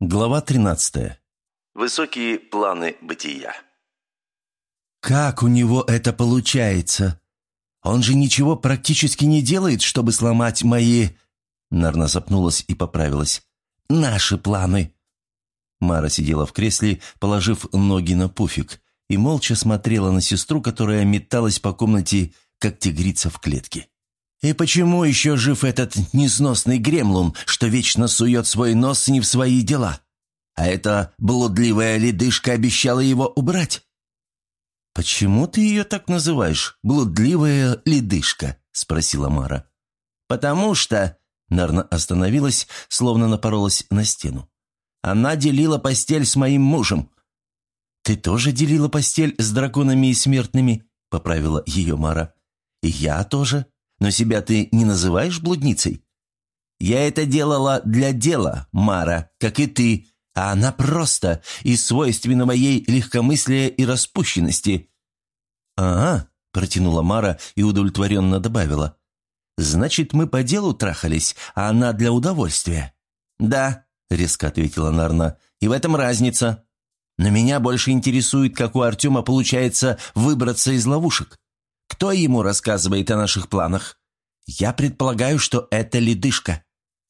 Глава 13. Высокие планы бытия. «Как у него это получается? Он же ничего практически не делает, чтобы сломать мои...» Нарна запнулась и поправилась. «Наши планы!» Мара сидела в кресле, положив ноги на пуфик, и молча смотрела на сестру, которая металась по комнате, как тигрица в клетке. И почему еще жив этот несносный гремлун, что вечно сует свой нос не в свои дела? А эта блудливая ледышка обещала его убрать. «Почему ты ее так называешь, блудливая ледышка?» – спросила Мара. «Потому что...» – Нарна остановилась, словно напоролась на стену. «Она делила постель с моим мужем». «Ты тоже делила постель с драконами и смертными?» – поправила ее Мара. «И я тоже», но себя ты не называешь блудницей? Я это делала для дела, Мара, как и ты, а она просто из свойственного ей легкомыслия и распущенности». «Ага», – протянула Мара и удовлетворенно добавила. «Значит, мы по делу трахались, а она для удовольствия». «Да», – резко ответила Нарна, – «и в этом разница. Но меня больше интересует, как у Артема получается выбраться из ловушек. Кто ему рассказывает о наших планах? Я предполагаю, что это ледышка.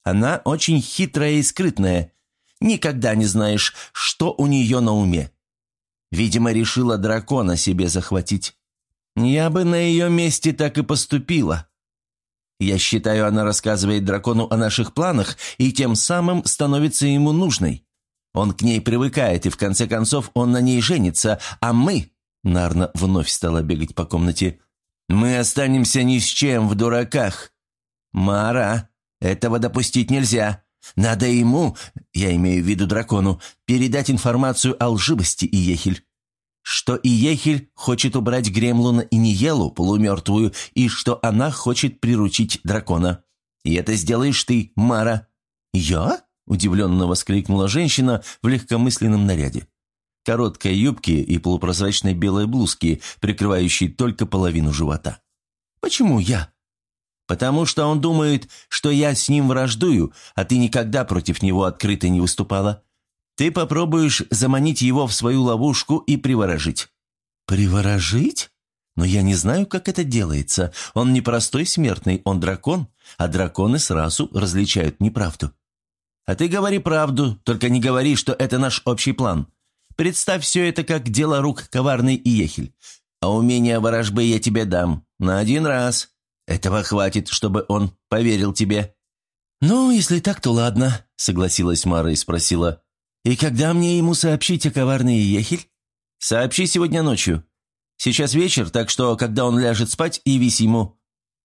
Она очень хитрая и скрытная. Никогда не знаешь, что у нее на уме. Видимо, решила дракона себе захватить. Я бы на ее месте так и поступила. Я считаю, она рассказывает дракону о наших планах и тем самым становится ему нужной. Он к ней привыкает, и в конце концов он на ней женится, а мы...» Нарна вновь стала бегать по комнате. Мы останемся ни с чем в дураках. Мара, этого допустить нельзя. Надо ему, я имею в виду дракону, передать информацию о лживости Иехель. Что Иехель хочет убрать Гремлуна и Ниелу, полумертвую, и что она хочет приручить дракона. И это сделаешь ты, Мара. «Я?» – удивленно воскликнула женщина в легкомысленном наряде короткой юбки и полупрозрачной белой блузки, прикрывающей только половину живота. «Почему я?» «Потому что он думает, что я с ним враждую, а ты никогда против него открыто не выступала. Ты попробуешь заманить его в свою ловушку и приворожить». «Приворожить? Но я не знаю, как это делается. Он не простой смертный, он дракон, а драконы сразу различают неправду». «А ты говори правду, только не говори, что это наш общий план. Представь все это как дело рук коварный и ехель. А умение ворожбы я тебе дам. На один раз. Этого хватит, чтобы он поверил тебе». «Ну, если так, то ладно», — согласилась Мара и спросила. «И когда мне ему сообщить о коварной ехель?» «Сообщи сегодня ночью. Сейчас вечер, так что, когда он ляжет спать, явись ему».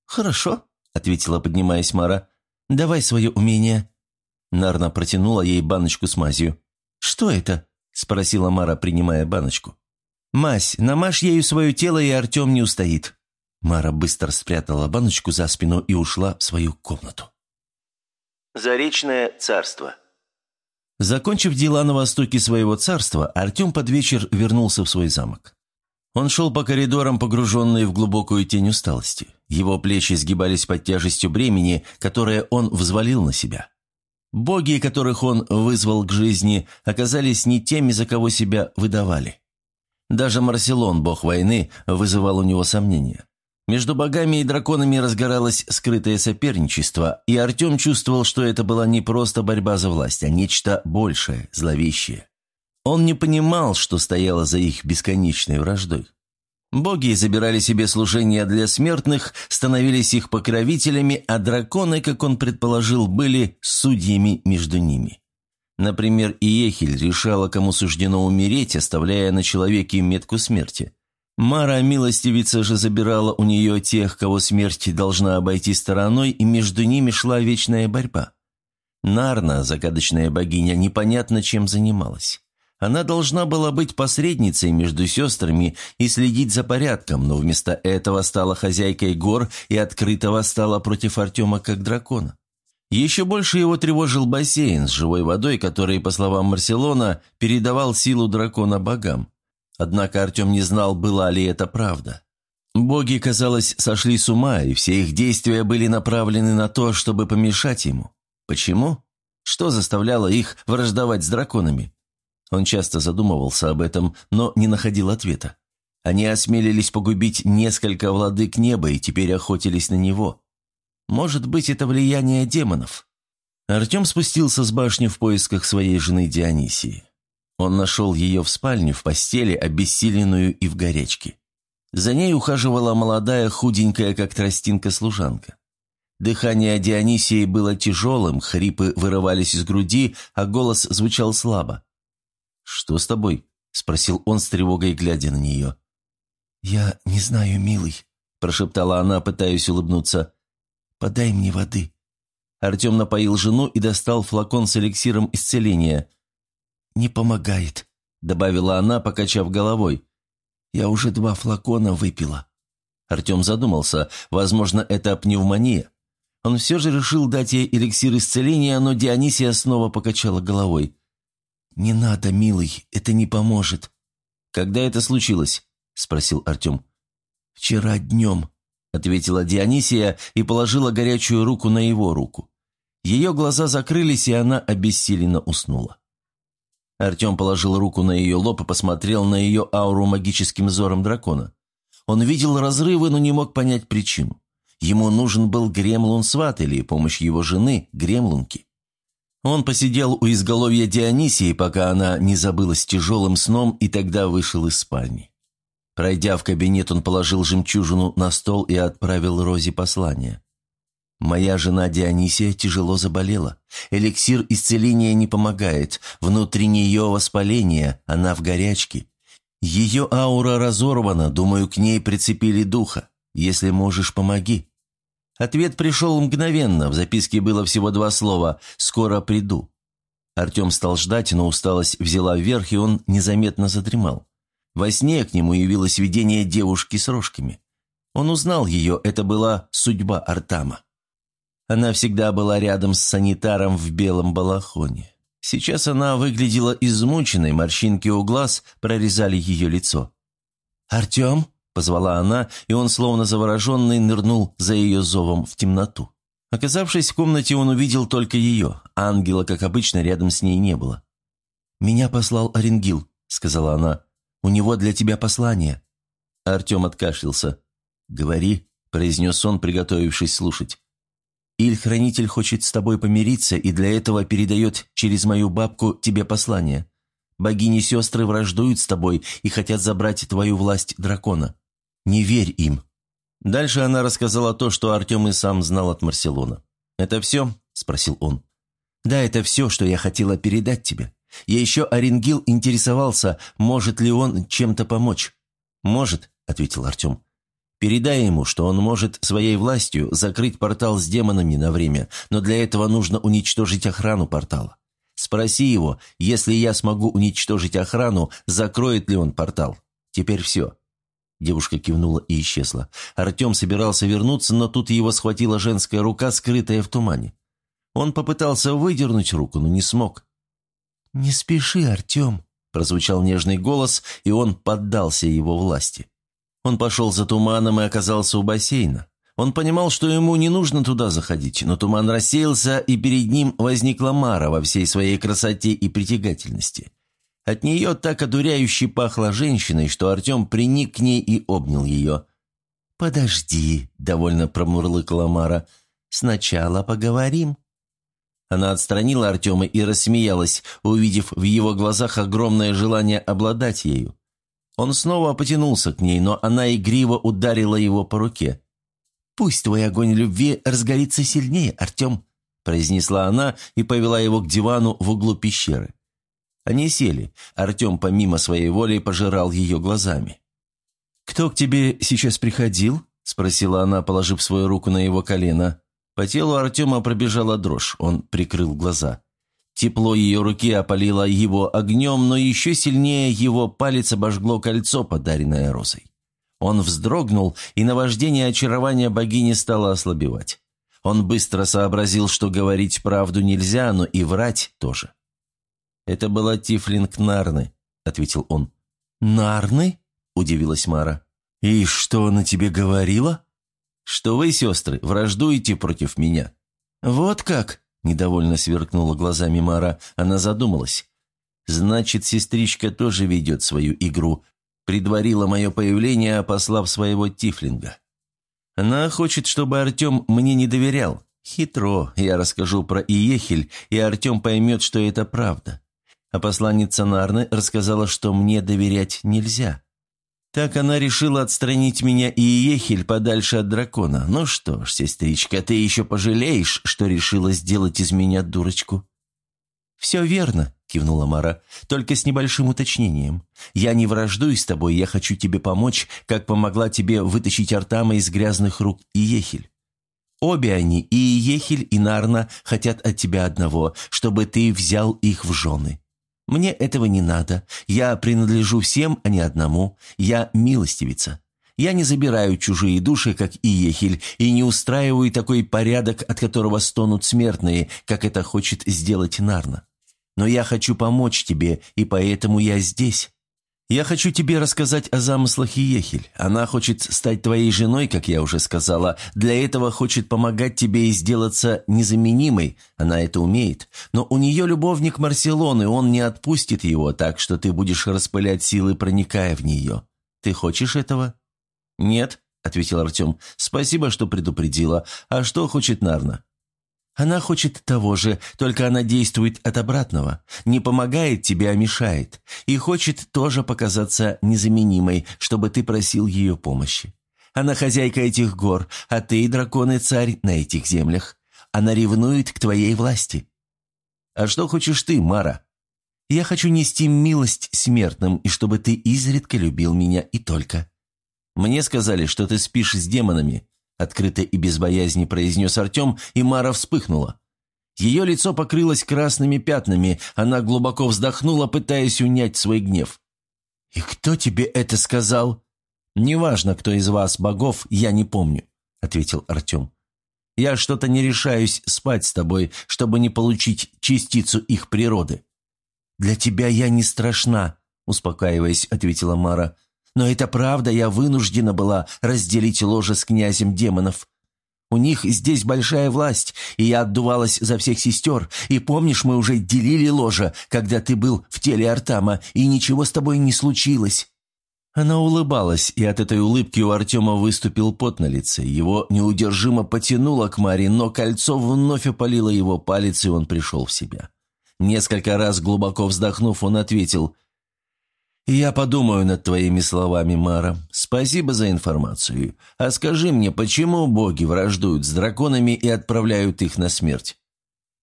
«Хорошо», — ответила, поднимаясь Мара. «Давай свое умение». Нарна протянула ей баночку с мазью. «Что это?» – спросила Мара, принимая баночку. «Мась, намажь ею свое тело, и Артем не устоит». Мара быстро спрятала баночку за спину и ушла в свою комнату. Заречное царство Закончив дела на востоке своего царства, Артем под вечер вернулся в свой замок. Он шел по коридорам, погруженный в глубокую тень усталости. Его плечи сгибались под тяжестью бремени, которое он взвалил на себя. Боги, которых он вызвал к жизни, оказались не теми, за кого себя выдавали. Даже Марселон, бог войны, вызывал у него сомнения. Между богами и драконами разгоралось скрытое соперничество, и Артем чувствовал, что это была не просто борьба за власть, а нечто большее, зловещее. Он не понимал, что стояло за их бесконечной враждой. Боги забирали себе служение для смертных, становились их покровителями, а драконы, как он предположил, были судьями между ними. Например, Иехель решала, кому суждено умереть, оставляя на человеке метку смерти. Мара, милостивица же, забирала у нее тех, кого смерть должна обойти стороной, и между ними шла вечная борьба. Нарна, загадочная богиня, непонятно чем занималась. Она должна была быть посредницей между сестрами и следить за порядком, но вместо этого стала хозяйкой гор и открытого стала против Артема как дракона. Еще больше его тревожил бассейн с живой водой, который, по словам Марселона, передавал силу дракона богам. Однако Артем не знал, была ли это правда. Боги, казалось, сошли с ума, и все их действия были направлены на то, чтобы помешать ему. Почему? Что заставляло их враждовать с драконами? Он часто задумывался об этом, но не находил ответа. Они осмелились погубить несколько владык неба и теперь охотились на него. Может быть, это влияние демонов. Артем спустился с башни в поисках своей жены Дионисии. Он нашел ее в спальне, в постели, обессиленную и в горячке. За ней ухаживала молодая, худенькая, как тростинка, служанка. Дыхание Дионисии было тяжелым, хрипы вырывались из груди, а голос звучал слабо. «Что с тобой?» – спросил он с тревогой, глядя на нее. «Я не знаю, милый», – прошептала она, пытаясь улыбнуться. «Подай мне воды». Артем напоил жену и достал флакон с эликсиром исцеления. «Не помогает», – добавила она, покачав головой. «Я уже два флакона выпила». Артем задумался, возможно, это пневмония. Он все же решил дать ей эликсир исцеления, но Дионисия снова покачала головой. «Не надо, милый, это не поможет». «Когда это случилось?» – спросил Артем. «Вчера днем», – ответила Дионисия и положила горячую руку на его руку. Ее глаза закрылись, и она обессиленно уснула. Артем положил руку на ее лоб и посмотрел на ее ауру магическим взором дракона. Он видел разрывы, но не мог понять причину. Ему нужен был Гремлун-сват или помощь его жены, Гремлунки. Он посидел у изголовья Дионисии, пока она не забылась тяжелым сном, и тогда вышел из спальни. Пройдя в кабинет, он положил жемчужину на стол и отправил Розе послание. «Моя жена Дионисия тяжело заболела. Эликсир исцеления не помогает. Внутри нее воспаление, она в горячке. Ее аура разорвана, думаю, к ней прицепили духа. Если можешь, помоги». Ответ пришел мгновенно, в записке было всего два слова «скоро приду». Артем стал ждать, но усталость взяла вверх, и он незаметно задремал. Во сне к нему явилось видение девушки с рожками. Он узнал ее, это была судьба Артама. Она всегда была рядом с санитаром в белом балахоне. Сейчас она выглядела измученной, морщинки у глаз прорезали ее лицо. «Артем?» – позвала она, и он, словно завороженный, нырнул за ее зовом в темноту. Оказавшись в комнате, он увидел только ее. Ангела, как обычно, рядом с ней не было. «Меня послал Оренгил», – сказала она. «У него для тебя послание». Артем откашлялся. «Говори», – произнес он, приготовившись слушать. Иль-хранитель хочет с тобой помириться и для этого передает через мою бабку тебе послание. Богини-сестры враждуют с тобой и хотят забрать твою власть дракона. Не верь им». Дальше она рассказала то, что Артем и сам знал от Марселона. «Это все?» – спросил он. «Да, это все, что я хотела передать тебе. Я еще Оренгил интересовался, может ли он чем-то помочь». «Может», – ответил Артем. Передай ему, что он может своей властью закрыть портал с демонами на время, но для этого нужно уничтожить охрану портала. Спроси его, если я смогу уничтожить охрану, закроет ли он портал. Теперь все». Девушка кивнула и исчезла. Артем собирался вернуться, но тут его схватила женская рука, скрытая в тумане. Он попытался выдернуть руку, но не смог. «Не спеши, Артем», – прозвучал нежный голос, и он поддался его власти. Он пошел за туманом и оказался у бассейна. Он понимал, что ему не нужно туда заходить, но туман рассеялся, и перед ним возникла Мара во всей своей красоте и притягательности. От нее так одуряюще пахло женщиной, что Артем приник к ней и обнял ее. «Подожди», — довольно промурлыкала Мара, — «сначала поговорим». Она отстранила Артема и рассмеялась, увидев в его глазах огромное желание обладать ею. Он снова потянулся к ней, но она игриво ударила его по руке. «Пусть твой огонь любви разгорится сильнее, Артем», произнесла она и повела его к дивану в углу пещеры. Они сели. Артем помимо своей воли пожирал ее глазами. «Кто к тебе сейчас приходил?» – спросила она, положив свою руку на его колено. По телу Артема пробежала дрожь, он прикрыл глаза. Тепло ее руки опалило его огнем, но еще сильнее его палец обожгло кольцо, подаренное розой. Он вздрогнул, и наваждение очарования богини стало ослабевать. Он быстро сообразил, что говорить правду нельзя, но и врать тоже. «Это была Тифлинг Нарны», — ответил он. «Нарны?» — удивилась Мара. «И что она тебе говорила?» «Что вы, сестры, враждуете против меня». «Вот как?» – недовольно сверкнула глазами Мара. Она задумалась. «Значит, сестричка тоже ведет свою игру. Предварила мое появление, послав своего тифлинга. Она хочет, чтобы Артем мне не доверял. Хитро. Я расскажу про Иехель, и Артем поймет, что это правда. А посланница Нарны рассказала, что мне доверять нельзя. Так она решила отстранить меня и Иехель подальше от дракона. Ну что ж, сестричка, ты еще пожалеешь, что решила сделать из меня дурочку. «Все верно», – кивнула Мара, – «только с небольшим уточнением. Я не враждую с тобой, я хочу тебе помочь, как помогла тебе вытащить Артама из грязных рук Иехель. Обе они, и Иехель, и Нарна, хотят от тебя одного, чтобы ты взял их в жены. Мне этого не надо. Я принадлежу всем, а не одному. Я милостивица. Я не забираю чужие души, как Иехель, и не устраиваю такой порядок, от которого стонут смертные, как это хочет сделать Нарна. Но я хочу помочь тебе, и поэтому я здесь. Я хочу тебе рассказать о замыслах Иехель. Она хочет стать твоей женой, как я уже сказала. Для этого хочет помогать тебе и сделаться незаменимой. Она это умеет. Но у нее любовник Марселон, и он не отпустит его, так что ты будешь распылять силы, проникая в нее. Ты хочешь этого?» «Нет», — ответил Артем. «Спасибо, что предупредила. А что хочет Нарна?» Она хочет того же, только она действует от обратного. Не помогает тебе, а мешает. И хочет тоже показаться незаменимой, чтобы ты просил ее помощи. Она хозяйка этих гор, а ты, дракон и царь, на этих землях. Она ревнует к твоей власти. А что хочешь ты, Мара? Я хочу нести милость смертным, и чтобы ты изредка любил меня и только. Мне сказали, что ты спишь с демонами, Открыто и без боязни произнес Артем, и Мара вспыхнула. Ее лицо покрылось красными пятнами, она глубоко вздохнула, пытаясь унять свой гнев. «И кто тебе это сказал?» «Неважно, кто из вас богов, я не помню», — ответил Артем. «Я что-то не решаюсь спать с тобой, чтобы не получить частицу их природы». «Для тебя я не страшна», — успокаиваясь, ответила Мара. Но это правда, я вынуждена была разделить ложе с князем демонов. У них здесь большая власть, и я отдувалась за всех сестер. И помнишь, мы уже делили ложе, когда ты был в теле Артама, и ничего с тобой не случилось». Она улыбалась, и от этой улыбки у Артема выступил пот на лице. Его неудержимо потянуло к Маре, но кольцо вновь опалило его палец, и он пришел в себя. Несколько раз глубоко вздохнув, он ответил «Я подумаю над твоими словами, Мара. Спасибо за информацию. А скажи мне, почему боги враждуют с драконами и отправляют их на смерть?»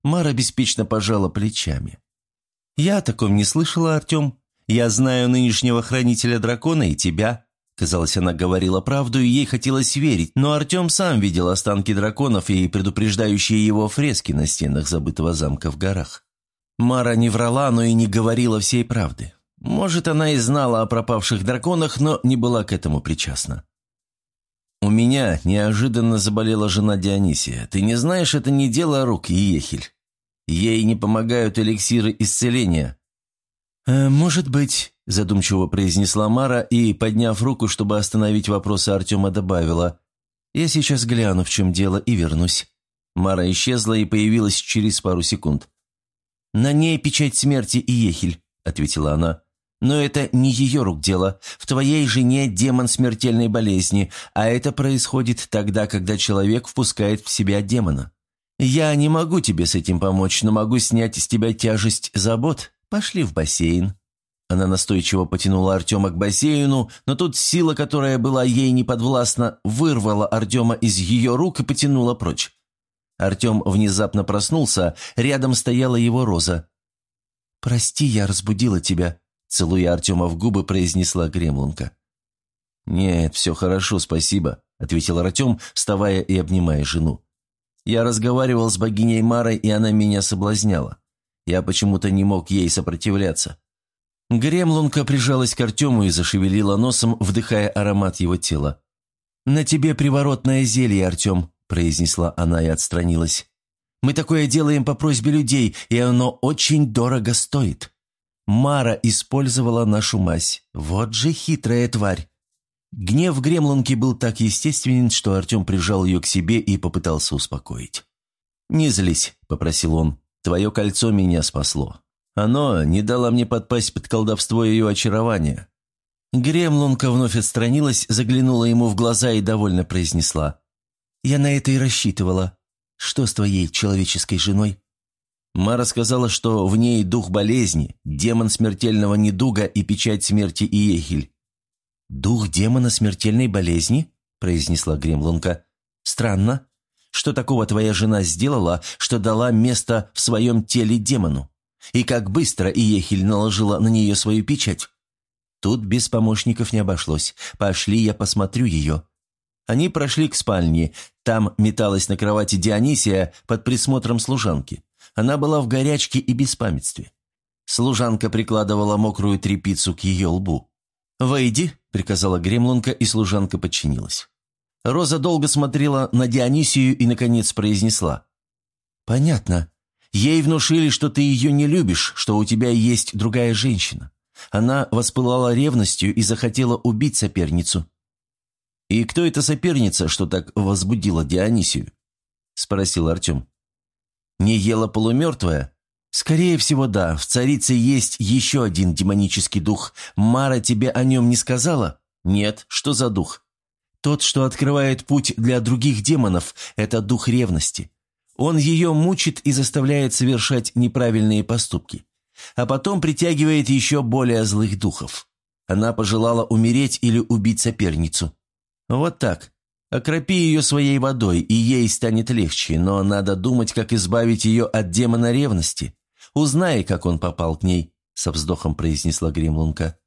Мара беспечно пожала плечами. «Я о таком не слышала, Артем. Я знаю нынешнего хранителя дракона и тебя». Казалось, она говорила правду, и ей хотелось верить, но Артем сам видел останки драконов и предупреждающие его фрески на стенах забытого замка в горах. Мара не врала, но и не говорила всей правды. Может, она и знала о пропавших драконах, но не была к этому причастна. «У меня неожиданно заболела жена Дионисия. Ты не знаешь, это не дело рук Ехель. Ей не помогают эликсиры исцеления». «Э, «Может быть», – задумчиво произнесла Мара и, подняв руку, чтобы остановить вопросы Артема, добавила. «Я сейчас гляну, в чем дело, и вернусь». Мара исчезла и появилась через пару секунд. «На ней печать смерти и Ехель», – ответила она. Но это не ее рук дело. В твоей жене демон смертельной болезни, а это происходит тогда, когда человек впускает в себя демона. Я не могу тебе с этим помочь, но могу снять с тебя тяжесть забот. Пошли в бассейн». Она настойчиво потянула Артема к бассейну, но тут сила, которая была ей неподвластна, вырвала Артема из ее рук и потянула прочь. Артем внезапно проснулся, рядом стояла его роза. «Прости, я разбудила тебя», Целуя Артема в губы, произнесла Гремлунка. «Нет, все хорошо, спасибо», — ответил Артем, вставая и обнимая жену. «Я разговаривал с богиней Марой, и она меня соблазняла. Я почему-то не мог ей сопротивляться». Гремлунка прижалась к Артему и зашевелила носом, вдыхая аромат его тела. «На тебе приворотное зелье, Артем», – произнесла она и отстранилась. «Мы такое делаем по просьбе людей, и оно очень дорого стоит». Мара использовала нашу мазь. Вот же хитрая тварь. Гнев гремлонки был так естественен, что Артем прижал ее к себе и попытался успокоить. «Не злись», — попросил он. «Твое кольцо меня спасло. Оно не дало мне подпасть под колдовство ее очарования». Гремлунка вновь отстранилась, заглянула ему в глаза и довольно произнесла. «Я на это и рассчитывала. Что с твоей человеческой женой?» Мара сказала, что в ней дух болезни, демон смертельного недуга и печать смерти Иехель. «Дух демона смертельной болезни?» – произнесла Гремлунка. «Странно. Что такого твоя жена сделала, что дала место в своем теле демону? И как быстро Иехель наложила на нее свою печать?» Тут без помощников не обошлось. «Пошли, я посмотрю ее». Они прошли к спальне. Там металась на кровати Дионисия под присмотром служанки. Она была в горячке и беспамятстве. Служанка прикладывала мокрую тряпицу к ее лбу. «Войди», — приказала Гремлунка, и служанка подчинилась. Роза долго смотрела на Дионисию и, наконец, произнесла. «Понятно. Ей внушили, что ты ее не любишь, что у тебя есть другая женщина. Она воспылала ревностью и захотела убить соперницу». «И кто эта соперница, что так возбудила Дионисию?» – спросил Артем. «Не ела полумертвая?» «Скорее всего, да. В царице есть еще один демонический дух. Мара тебе о нем не сказала?» «Нет. Что за дух?» «Тот, что открывает путь для других демонов, это дух ревности. Он ее мучит и заставляет совершать неправильные поступки. А потом притягивает еще более злых духов. Она пожелала умереть или убить соперницу. Вот так. Окропи ее своей водой, и ей станет легче, но надо думать, как избавить ее от демона ревности. Узнай, как он попал к ней», — со вздохом произнесла Гремлунка.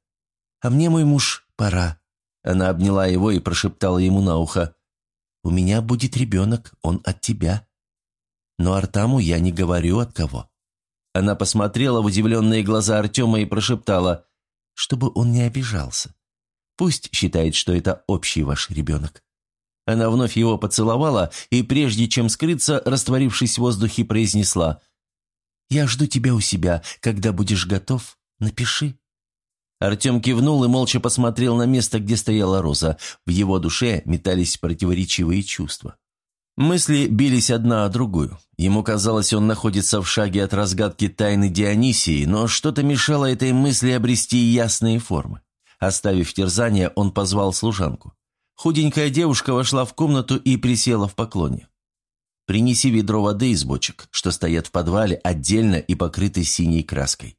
«А мне, мой муж, пора». Она обняла его и прошептала ему на ухо. «У меня будет ребенок, он от тебя. Но Артаму я не говорю от кого». Она посмотрела в удивленные глаза Артема и прошептала, чтобы он не обижался. Пусть считает, что это общий ваш ребенок». Она вновь его поцеловала и, прежде чем скрыться, растворившись в воздухе, произнесла «Я жду тебя у себя. Когда будешь готов, напиши». Артем кивнул и молча посмотрел на место, где стояла Роза. В его душе метались противоречивые чувства. Мысли бились одна о другую. Ему казалось, он находится в шаге от разгадки тайны Дионисии, но что-то мешало этой мысли обрести ясные формы. Оставив терзание, он позвал служанку. Худенькая девушка вошла в комнату и присела в поклоне. «Принеси ведро воды из бочек, что стоят в подвале, отдельно и покрыты синей краской».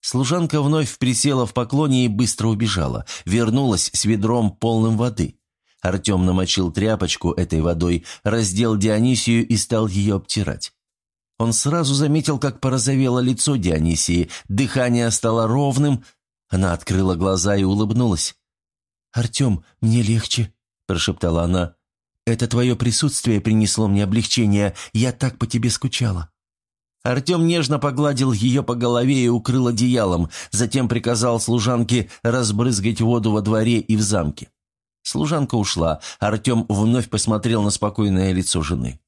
Служанка вновь присела в поклоне и быстро убежала, вернулась с ведром полным воды. Артем намочил тряпочку этой водой, раздел Дионисию и стал ее обтирать. Он сразу заметил, как порозовело лицо Дионисии, дыхание стало ровным, она открыла глаза и улыбнулась. «Артем, мне легче», – прошептала она. «Это твое присутствие принесло мне облегчение. Я так по тебе скучала». Артем нежно погладил ее по голове и укрыл одеялом, затем приказал служанке разбрызгать воду во дворе и в замке. Служанка ушла. Артем вновь посмотрел на спокойное лицо жены.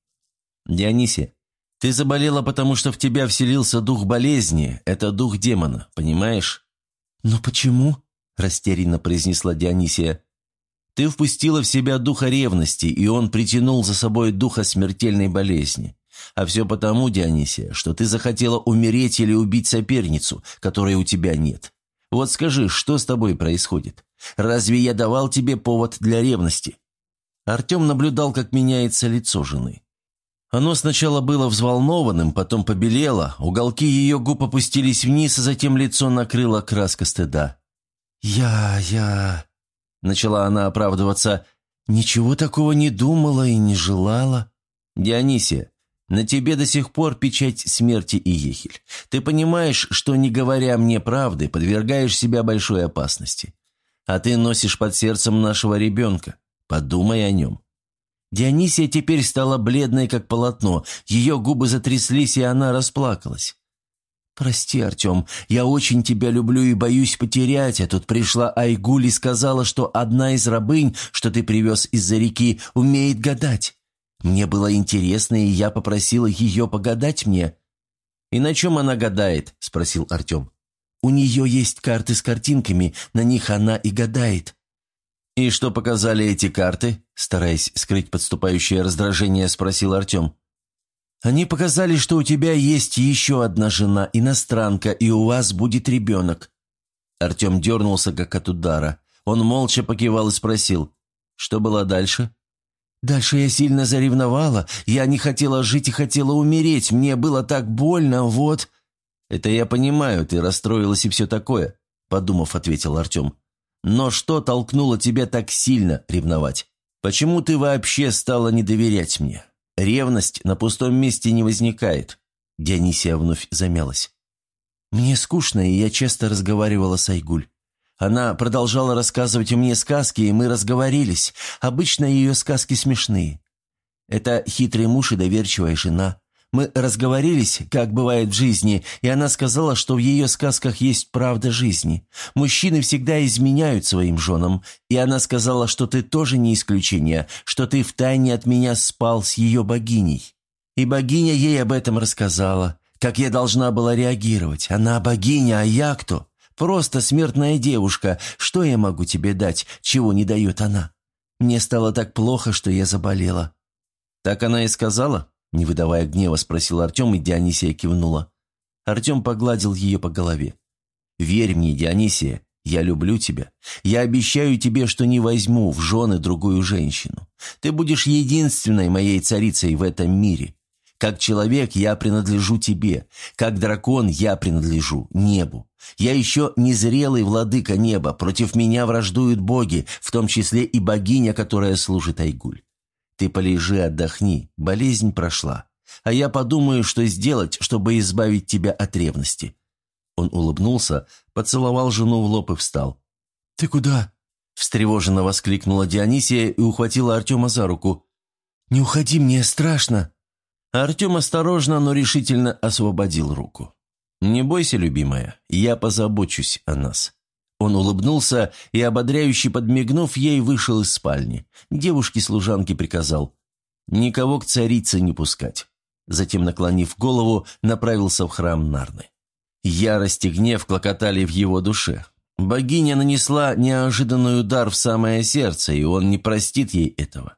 «Дионисия, ты заболела, потому что в тебя вселился дух болезни. Это дух демона, понимаешь?» «Но почему?» – растерянно произнесла Дионисия. «Ты впустила в себя духа ревности, и он притянул за собой духа смертельной болезни. А все потому, Дионисия, что ты захотела умереть или убить соперницу, которой у тебя нет. Вот скажи, что с тобой происходит? Разве я давал тебе повод для ревности?» Артем наблюдал, как меняется лицо жены. Оно сначала было взволнованным, потом побелело, уголки ее губ опустились вниз, а затем лицо накрыло краска стыда. «Я... я...» — начала она оправдываться. «Ничего такого не думала и не желала». «Дионисия, на тебе до сих пор печать смерти и ехель. Ты понимаешь, что, не говоря мне правды, подвергаешь себя большой опасности. А ты носишь под сердцем нашего ребенка. Подумай о нем. Дионисия теперь стала бледной, как полотно. Ее губы затряслись, и она расплакалась. «Прости, Артем, я очень тебя люблю и боюсь потерять, а тут пришла Айгуль и сказала, что одна из рабынь, что ты привез из-за реки, умеет гадать. Мне было интересно, и я попросила ее погадать мне». «И на чем она гадает?» – спросил Артем. «У нее есть карты с картинками, на них она и гадает». «И что показали эти карты?» Стараясь скрыть подступающее раздражение, спросил Артем. Они показали, что у тебя есть еще одна жена, иностранка, и у вас будет ребенок». Артем дернулся, как от удара. Он молча покивал и спросил, что было дальше? «Дальше я сильно заревновала. Я не хотела жить и хотела умереть. Мне было так больно, вот...» «Это я понимаю, ты расстроилась и все такое», — подумав, ответил Артем. «Но что толкнуло тебя так сильно ревновать? Почему ты вообще стала не доверять мне? Ревность на пустом месте не возникает». Дионисия вновь замялась. «Мне скучно, и я часто разговаривала с Айгуль. Она продолжала рассказывать мне сказки, и мы разговорились. Обычно ее сказки смешные. Это хитрый муж и доверчивая жена. Мы разговорились, как бывает в жизни, и она сказала, что в ее сказках есть правда жизни. Мужчины всегда изменяют своим женам, и она сказала, что ты тоже не исключение, что ты втайне от меня спал с ее богиней. И богиня ей об этом рассказала, как я должна была реагировать. Она богиня, а я кто? Просто смертная девушка. Что я могу тебе дать, чего не дает она? Мне стало так плохо, что я заболела». «Так она и сказала?» Не выдавая гнева, спросил Артем, и Дионисия кивнула. Артем погладил ее по голове. «Верь мне, Дионисия, я люблю тебя. Я обещаю тебе, что не возьму в жены другую женщину. Ты будешь единственной моей царицей в этом мире. Как человек я принадлежу тебе, как дракон я принадлежу небу. Я еще незрелый владыка неба, против меня враждуют боги, в том числе и богиня, которая служит Айгуль. Ты полежи, отдохни, болезнь прошла. А я подумаю, что сделать, чтобы избавить тебя от ревности». Он улыбнулся, поцеловал жену в лоб и встал. «Ты куда?» – встревоженно воскликнула Дионисия и ухватила Артема за руку. «Не уходи, мне страшно!» Артем осторожно, но решительно освободил руку. «Не бойся, любимая, я позабочусь о нас». Он улыбнулся и, ободряюще подмигнув, ей вышел из спальни. Девушке-служанке приказал «Никого к царице не пускать». Затем, наклонив голову, направился в храм Нарны. Ярость и гнев клокотали в его душе. Богиня нанесла неожиданный удар в самое сердце, и он не простит ей этого.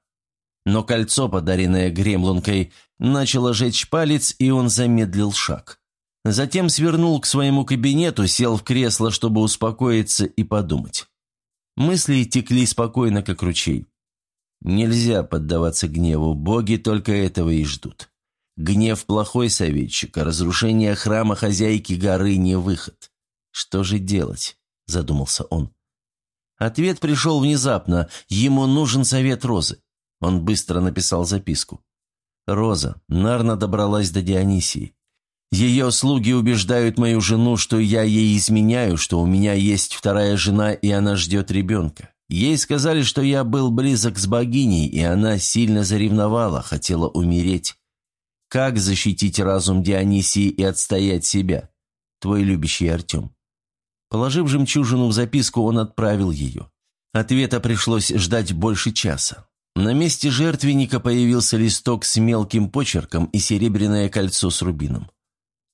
Но кольцо, подаренное гремлункой, начало жечь палец, и он замедлил шаг. Затем свернул к своему кабинету, сел в кресло, чтобы успокоиться и подумать. Мысли текли спокойно, как ручей. Нельзя поддаваться гневу, боги только этого и ждут. Гнев – плохой советчик, а разрушение храма хозяйки горы – не выход. Что же делать? – задумался он. Ответ пришел внезапно, ему нужен совет Розы. Он быстро написал записку. «Роза, Нарна добралась до Дионисии. Ее слуги убеждают мою жену, что я ей изменяю, что у меня есть вторая жена, и она ждет ребенка. Ей сказали, что я был близок с богиней, и она сильно заревновала, хотела умереть. Как защитить разум Дионисии и отстоять себя? Твой любящий Артем». Положив жемчужину в записку, он отправил ее. Ответа пришлось ждать больше часа. На месте жертвенника появился листок с мелким почерком и серебряное кольцо с рубином.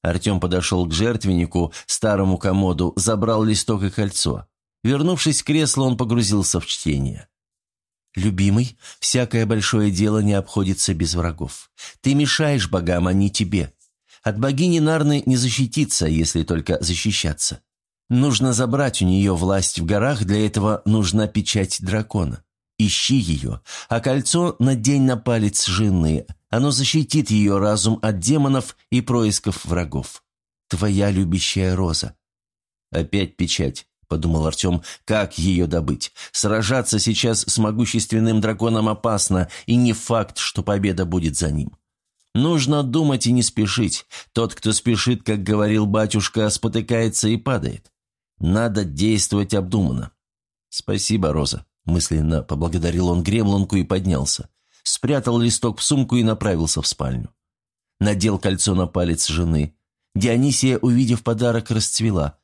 Артем подошел к жертвеннику, старому комоду, забрал листок и кольцо. Вернувшись к креслу, он погрузился в чтение. «Любимый, всякое большое дело не обходится без врагов. Ты мешаешь богам, а не тебе. От богини Нарны не защититься, если только защищаться. Нужно забрать у нее власть в горах, для этого нужна печать дракона. Ищи ее, а кольцо надень на палец жены. Оно защитит ее разум от демонов и происков врагов. Твоя любящая роза». «Опять печать», — подумал Артем, — «как ее добыть? Сражаться сейчас с могущественным драконом опасно, и не факт, что победа будет за ним». Нужно думать и не спешить. Тот, кто спешит, как говорил батюшка, спотыкается и падает. Надо действовать обдуманно. Спасибо, Роза. Мысленно поблагодарил он гремлунку и поднялся. Спрятал листок в сумку и направился в спальню. Надел кольцо на палец жены. Дионисия, увидев подарок, расцвела.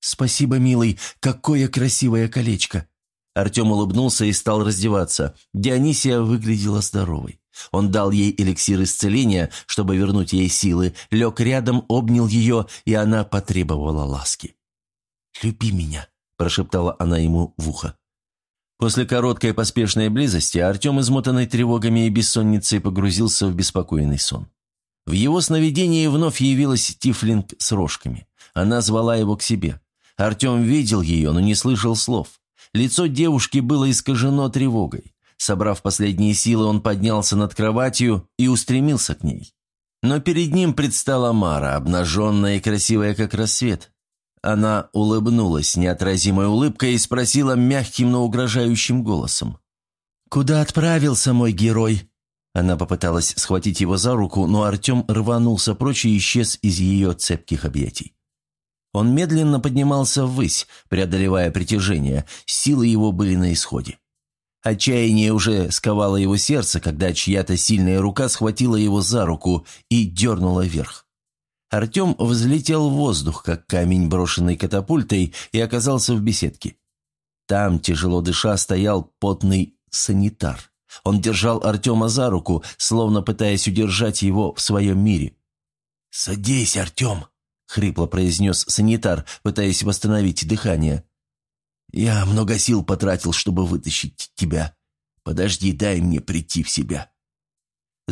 «Спасибо, милый, какое красивое колечко!» Артем улыбнулся и стал раздеваться. Дионисия выглядела здоровой. Он дал ей эликсир исцеления, чтобы вернуть ей силы, лег рядом, обнял ее, и она потребовала ласки. «Люби меня», – прошептала она ему в ухо. После короткой поспешной близости Артем, измотанный тревогами и бессонницей, погрузился в беспокойный сон. В его сновидении вновь явилась Тифлинг с рожками. Она звала его к себе. Артем видел ее, но не слышал слов. Лицо девушки было искажено тревогой. Собрав последние силы, он поднялся над кроватью и устремился к ней. Но перед ним предстала Мара, обнаженная и красивая, как рассвет. Она улыбнулась неотразимой улыбкой и спросила мягким, но угрожающим голосом. «Куда отправился мой герой?» Она попыталась схватить его за руку, но Артем рванулся прочь и исчез из ее цепких объятий. Он медленно поднимался ввысь, преодолевая притяжение, силы его были на исходе. Отчаяние уже сковало его сердце, когда чья-то сильная рука схватила его за руку и дернула вверх. Артем взлетел в воздух, как камень, брошенный катапультой, и оказался в беседке. Там, тяжело дыша, стоял потный санитар. Он держал Артема за руку, словно пытаясь удержать его в своем мире. «Садись, Артем!» — хрипло произнес санитар, пытаясь восстановить дыхание. «Я много сил потратил, чтобы вытащить тебя. Подожди, дай мне прийти в себя».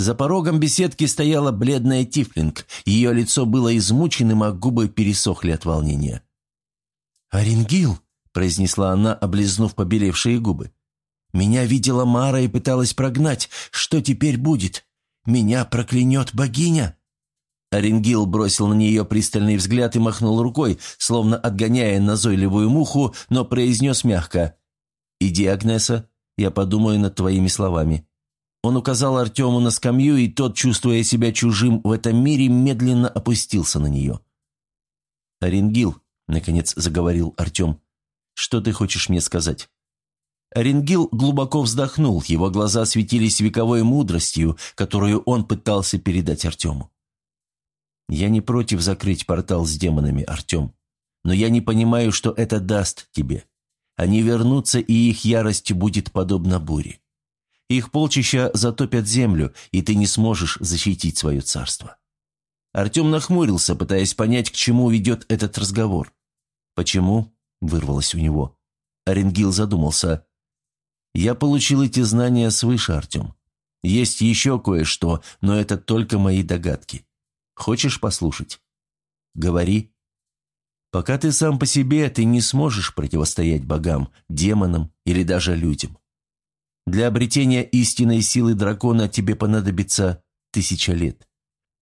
За порогом беседки стояла бледная Тифлинг. Ее лицо было измученным, а губы пересохли от волнения. «Оренгил!» – произнесла она, облизнув побелевшие губы. «Меня видела Мара и пыталась прогнать. Что теперь будет? Меня проклянет богиня?» Оренгил бросил на нее пристальный взгляд и махнул рукой, словно отгоняя назойливую муху, но произнес мягко. «Иди, Агнеса, я подумаю над твоими словами». Он указал Артему на скамью, и тот, чувствуя себя чужим в этом мире, медленно опустился на нее. «Оренгил», — наконец заговорил Артем, — «что ты хочешь мне сказать?» Оренгил глубоко вздохнул, его глаза светились вековой мудростью, которую он пытался передать Артему. «Я не против закрыть портал с демонами, Артем, но я не понимаю, что это даст тебе. Они вернутся, и их ярость будет подобна буре. Их полчища затопят землю, и ты не сможешь защитить свое царство». Артем нахмурился, пытаясь понять, к чему ведет этот разговор. «Почему?» – вырвалось у него. Оренгил задумался. «Я получил эти знания свыше, Артем. Есть еще кое-что, но это только мои догадки. Хочешь послушать?» «Говори». «Пока ты сам по себе, ты не сможешь противостоять богам, демонам или даже людям. Для обретения истинной силы дракона тебе понадобится тысяча лет.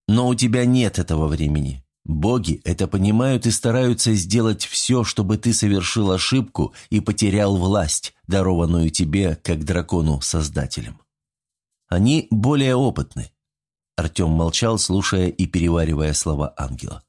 Но у тебя нет этого времени. Боги это понимают и стараются сделать все, чтобы ты совершил ошибку и потерял власть, дарованную тебе, как дракону-создателем. Они более опытны. Артем молчал, слушая и переваривая слова ангела.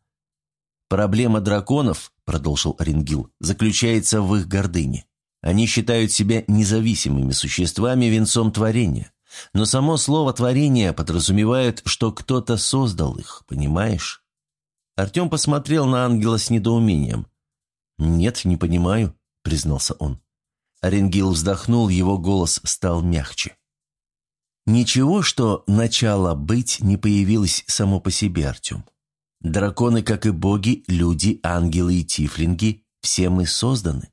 «Проблема драконов, — продолжил Оренгил, — заключается в их гордыне. Они считают себя независимыми существами венцом творения. Но само слово «творение» подразумевает, что кто-то создал их, понимаешь? Артем посмотрел на ангела с недоумением. «Нет, не понимаю», — признался он. Оренгил вздохнул, его голос стал мягче. «Ничего, что начало быть не появилось само по себе, Артем. Драконы, как и боги, люди, ангелы и тифлинги, все мы созданы.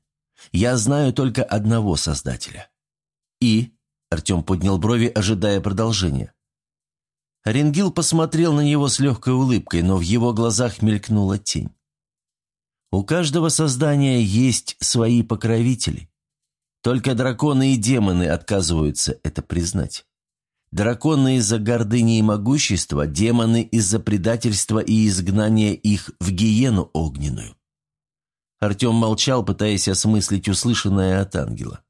Я знаю только одного Создателя». «И?» – Артем поднял брови, ожидая продолжения. Оренгил посмотрел на него с легкой улыбкой, но в его глазах мелькнула тень. «У каждого создания есть свои покровители. Только драконы и демоны отказываются это признать. Драконы из-за гордыни и могущества, демоны из-за предательства и изгнания их в гиену огненную. Артем молчал, пытаясь осмыслить услышанное от ангела.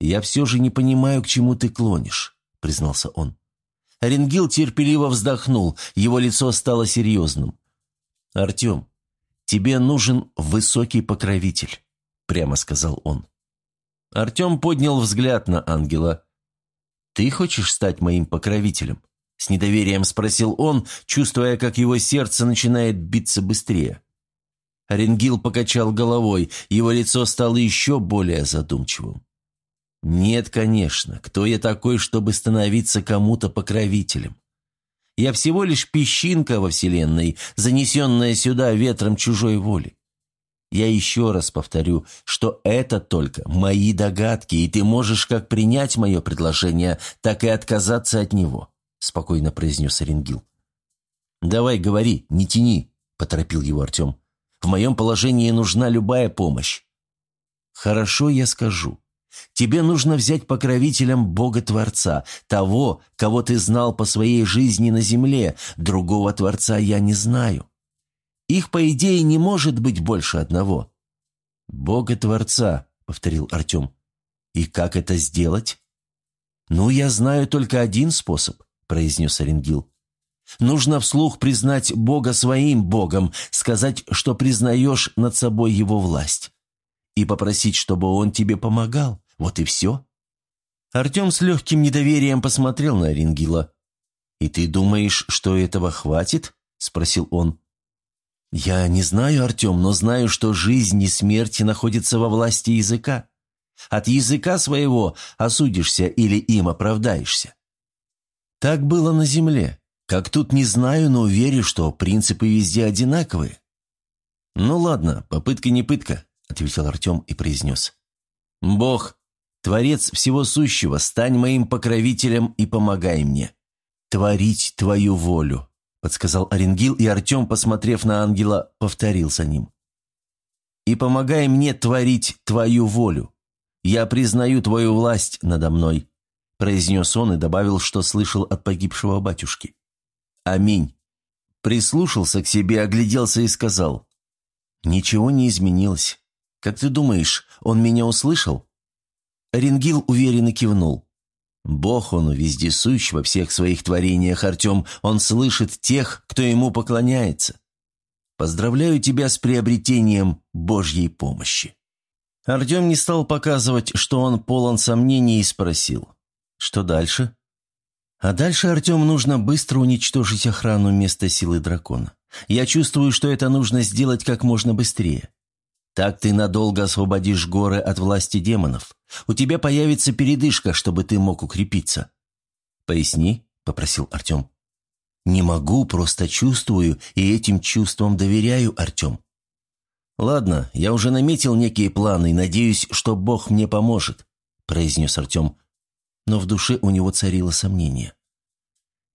«Я все же не понимаю, к чему ты клонишь», — признался он. Оренгил терпеливо вздохнул, его лицо стало серьезным. «Артем, тебе нужен высокий покровитель», — прямо сказал он. Артем поднял взгляд на ангела. «Ты хочешь стать моим покровителем?» С недоверием спросил он, чувствуя, как его сердце начинает биться быстрее. Оренгил покачал головой, его лицо стало еще более задумчивым. «Нет, конечно. Кто я такой, чтобы становиться кому-то покровителем? Я всего лишь песчинка во Вселенной, занесенная сюда ветром чужой воли. Я еще раз повторю, что это только мои догадки, и ты можешь как принять мое предложение, так и отказаться от него», – спокойно произнес Оренгил. «Давай говори, не тяни», – поторопил его Артем. «В моем положении нужна любая помощь». «Хорошо, я скажу. Тебе нужно взять покровителем Бога-Творца, того, кого ты знал по своей жизни на земле, другого Творца я не знаю. Их, по идее, не может быть больше одного». «Бога-Творца», — повторил Артем. «И как это сделать?» «Ну, я знаю только один способ», — произнес Оренгил. «Нужно вслух признать Бога своим Богом, сказать, что признаешь над собой Его власть, и попросить, чтобы Он тебе помогал. Вот и все». Артем с легким недоверием посмотрел на Оренгила. «И ты думаешь, что этого хватит?» — спросил он. «Я не знаю, Артем, но знаю, что жизнь и смерть находятся во власти языка. От языка своего осудишься или им оправдаешься. Так было на земле. Как тут не знаю, но верю, что принципы везде одинаковые. «Ну ладно, попытка не пытка», — ответил Артем и произнес. «Бог, Творец всего сущего, стань моим покровителем и помогай мне. Творить твою волю», — подсказал Оренгил, и Артем, посмотрев на ангела, повторил за ним. «И помогай мне творить твою волю. «Я признаю твою власть надо мной», – произнес он и добавил, что слышал от погибшего батюшки. «Аминь». Прислушался к себе, огляделся и сказал. «Ничего не изменилось. Как ты думаешь, он меня услышал?» Ренгил уверенно кивнул. «Бог он вездесущ во всех своих творениях, Артем. Он слышит тех, кто ему поклоняется. Поздравляю тебя с приобретением Божьей помощи». Артем не стал показывать, что он полон сомнений, и спросил. «Что дальше?» «А дальше, Артем, нужно быстро уничтожить охрану места силы дракона. Я чувствую, что это нужно сделать как можно быстрее. Так ты надолго освободишь горы от власти демонов. У тебя появится передышка, чтобы ты мог укрепиться». «Поясни», — попросил Артем. «Не могу, просто чувствую, и этим чувствам доверяю, Артем. «Ладно, я уже наметил некие планы и надеюсь, что Бог мне поможет», – произнес Артем. Но в душе у него царило сомнение.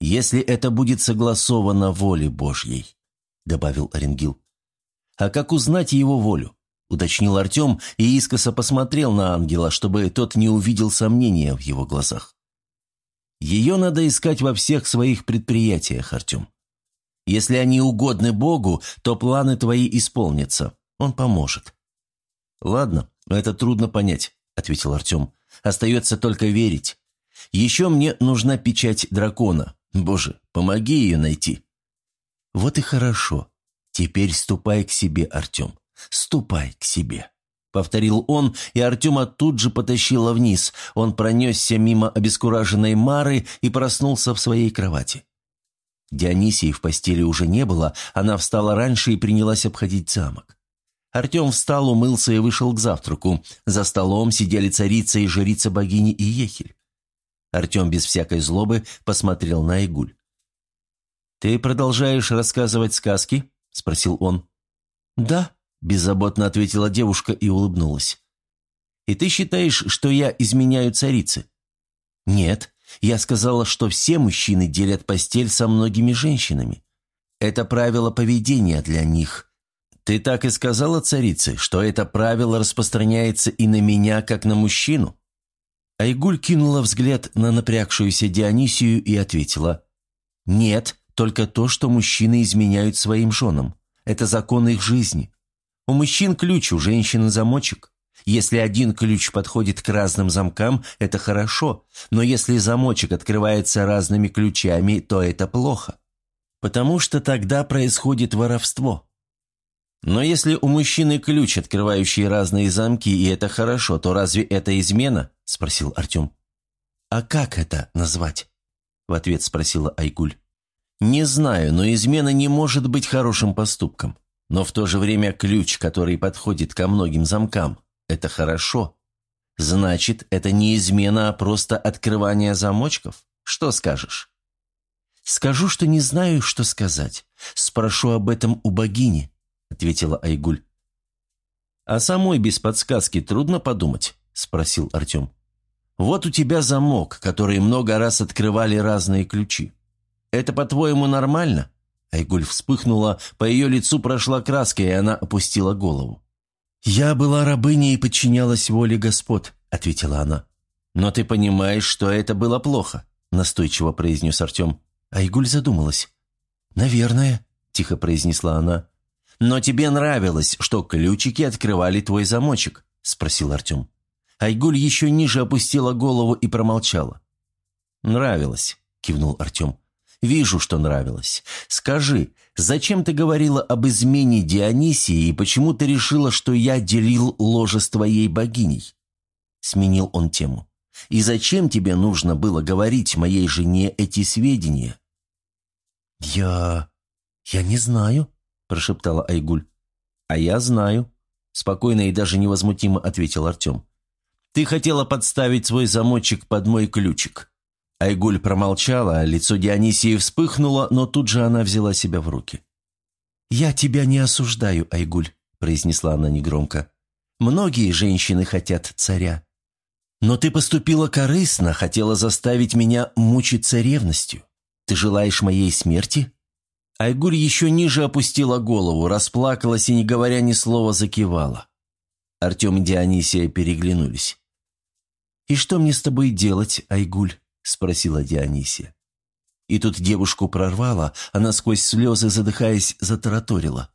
«Если это будет согласовано воле Божьей», – добавил Оренгил. «А как узнать его волю?» – уточнил Артем и искоса посмотрел на ангела, чтобы тот не увидел сомнения в его глазах. «Ее надо искать во всех своих предприятиях, Артем. Если они угодны Богу, то планы твои исполнятся. Он поможет». «Ладно, это трудно понять», — ответил Артем. «Остается только верить. Еще мне нужна печать дракона. Боже, помоги ее найти». «Вот и хорошо. Теперь ступай к себе, Артем. Ступай к себе». Повторил он, и Артема тут же потащило вниз. Он пронесся мимо обескураженной Мары и проснулся в своей кровати. Дионисии в постели уже не было, она встала раньше и принялась обходить замок. Артем встал, умылся и вышел к завтраку. За столом сидели царица и жрица богини Иехель. Артем без всякой злобы посмотрел на Игуль. «Ты продолжаешь рассказывать сказки?» – спросил он. «Да», – беззаботно ответила девушка и улыбнулась. «И ты считаешь, что я изменяю царице?» «Нет, я сказала, что все мужчины делят постель со многими женщинами. Это правило поведения для них. «Ты так и сказала царице, что это правило распространяется и на меня, как на мужчину?» Айгуль кинула взгляд на напрягшуюся Дионисию и ответила. «Нет, только то, что мужчины изменяют своим женам. Это закон их жизни. У мужчин ключ, у женщин замочек. Если один ключ подходит к разным замкам, это хорошо, но если замочек открывается разными ключами, то это плохо. Потому что тогда происходит воровство. Но если у мужчины ключ, открывающий разные замки, и это хорошо, то разве это измена?» – спросил Артем. «А как это назвать?» – в ответ спросила Айгуль. «Не знаю, но измена не может быть хорошим поступком. Но в то же время ключ, который подходит ко многим замкам, это хорошо. Значит, это не измена, а просто открывание замочков? Что скажешь?» «Скажу, что не знаю, что сказать. Спрошу об этом у богини», – ответила Айгуль. «А самой без подсказки трудно подумать?» – спросил Артем. «Вот у тебя замок, который много раз открывали разные ключи. Это, по-твоему, нормально? Айгуль вспыхнула, по ее лицу прошла краска, и она опустила голову. «Я была рабыней и подчинялась воле господ», — ответила она. «Но ты понимаешь, что это было плохо», — настойчиво произнес Артем. Айгуль задумалась. «Наверное», — тихо произнесла она. «Но тебе нравилось, что ключики открывали твой замочек?» — спросил Артем. Айгуль еще ниже опустила голову и промолчала. «Нравилось», — кивнул Артем. «Вижу, что нравилось. Скажи, зачем ты говорила об измене Дионисии и почему ты решила, что я делил ложе с твоей богиней?» Сменил он тему. «И зачем тебе нужно было говорить моей жене эти сведения?» «Я... я не знаю», – прошептала Айгуль. «А я знаю», – спокойно и даже невозмутимо ответил Артем. «Ты хотела подставить свой замочек под мой ключик». Айгуль промолчала, лицо Дионисии вспыхнуло, но тут же она взяла себя в руки. «Я тебя не осуждаю, Айгуль», – произнесла она негромко. «Многие женщины хотят царя. Но ты поступила корыстно, хотела заставить меня мучиться ревностью. Ты желаешь моей смерти?» Айгуль еще ниже опустила голову, расплакалась и, не говоря ни слова, закивала. Артем и Дионисия переглянулись. «И что мне с тобой делать, Айгуль?» – спросила Дионисия. И тут девушку прорвала, она сквозь слезы, задыхаясь, затараторила.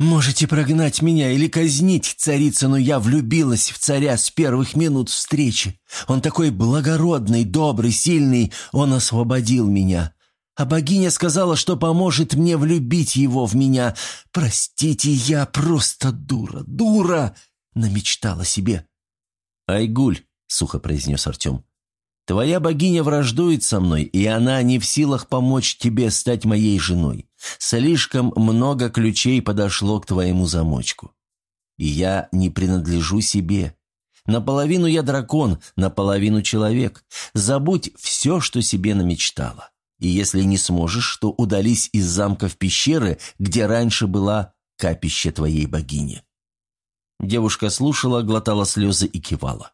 «Можете прогнать меня или казнить, царица, но я влюбилась в царя с первых минут встречи. Он такой благородный, добрый, сильный, он освободил меня. А богиня сказала, что поможет мне влюбить его в меня. Простите, я просто дура, дура!» Намечтала себе. «Айгуль», — сухо произнес Артем, — «твоя богиня враждует со мной, и она не в силах помочь тебе стать моей женой. Слишком много ключей подошло к твоему замочку. И я не принадлежу себе. Наполовину я дракон, наполовину человек. Забудь все, что себе намечтала. И если не сможешь, то удались из замка в пещеры, где раньше была капище твоей богини». Девушка слушала, глотала слезы и кивала.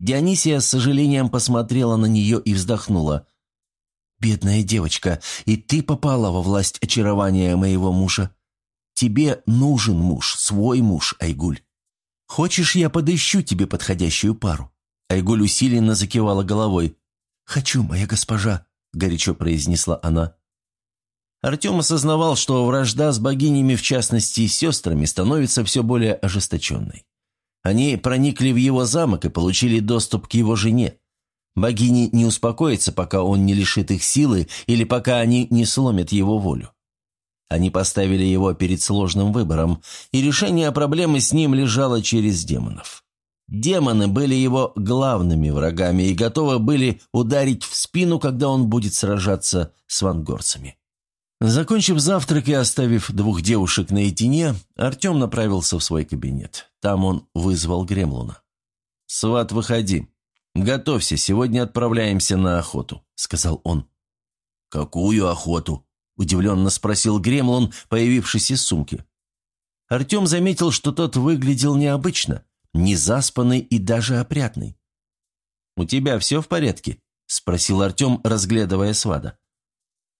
Дионисия с сожалением посмотрела на нее и вздохнула. «Бедная девочка, и ты попала во власть очарования моего мужа. Тебе нужен муж, свой муж, Айгуль. Хочешь, я подыщу тебе подходящую пару?» Айгуль усиленно закивала головой. «Хочу, моя госпожа», — горячо произнесла она. Артем осознавал, что вражда с богинями, в частности, с сестрами, становится все более ожесточенной. Они проникли в его замок и получили доступ к его жене. Богини не успокоятся, пока он не лишит их силы или пока они не сломят его волю. Они поставили его перед сложным выбором, и решение проблемы с ним лежало через демонов. Демоны были его главными врагами и готовы были ударить в спину, когда он будет сражаться с вангорцами. Закончив завтрак и оставив двух девушек наедине, Артем направился в свой кабинет. Там он вызвал Гремлуна. «Сват, выходи», «Готовься, сегодня отправляемся на охоту», — сказал он. «Какую охоту?» — удивленно спросил Гремлон, появившись из сумки. Артем заметил, что тот выглядел необычно, незаспанный и даже опрятный. «У тебя все в порядке?» — спросил Артем, разглядывая свада.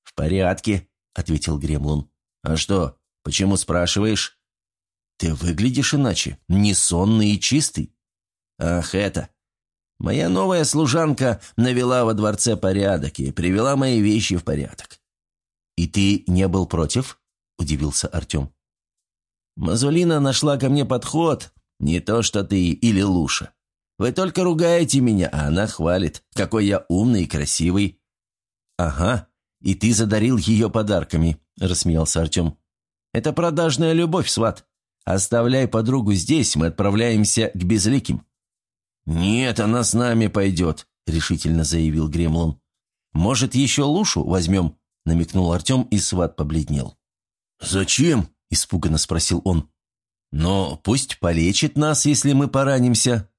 «В порядке», — ответил Гремлун. «А что, почему спрашиваешь?» «Ты выглядишь иначе, не сонный и чистый». «Ах, это...» Моя новая служанка навела во дворце порядок и привела мои вещи в порядок. «И ты не был против?» – удивился Артем. «Мазулина нашла ко мне подход, не то что ты или Луша. Вы только ругаете меня, а она хвалит, какой я умный и красивый». «Ага, и ты задарил ее подарками», – рассмеялся Артем. «Это продажная любовь, сват. Оставляй подругу здесь, мы отправляемся к Безликим». «Нет, она с нами пойдет», — решительно заявил Гремлон. «Может, еще Лушу возьмем?» — намекнул Артем, и сват побледнел. «Зачем?» — испуганно спросил он. «Но пусть полечит нас, если мы поранимся».